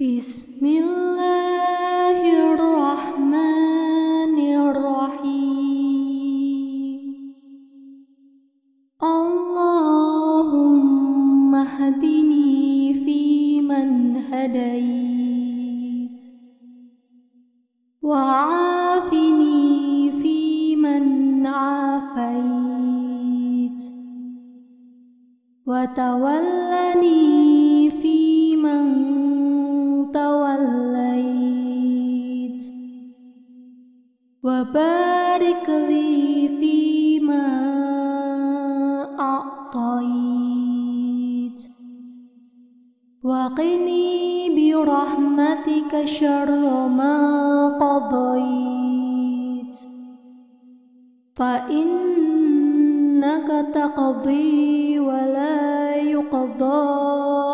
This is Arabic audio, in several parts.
بسم الله الرحمن الرحيم اللهم اهدني فيمن هديت وعافني فيمن عافيت وتولني وبارك لي فيما أعطيت. وقني برحمتك شر ما قضيت. فإنك تقضي ولا يقضى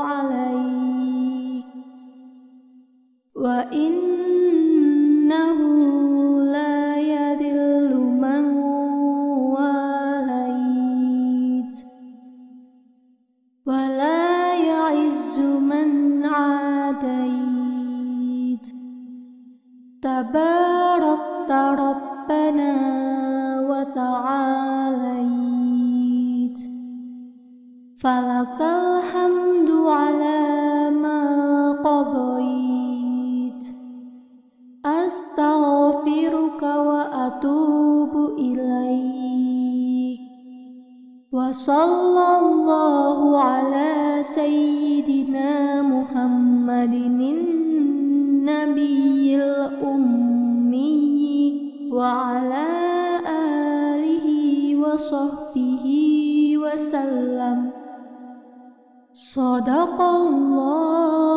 عليك. وإنه من عاديت. تباركت ربنا وتعاليت. فلك الحمد على ما قضيت. أستغفرك وأتوب إليك. وصلى الله على سيدنا محمد النبي الأمي وعلى آله وصحبه وسلم. صدق الله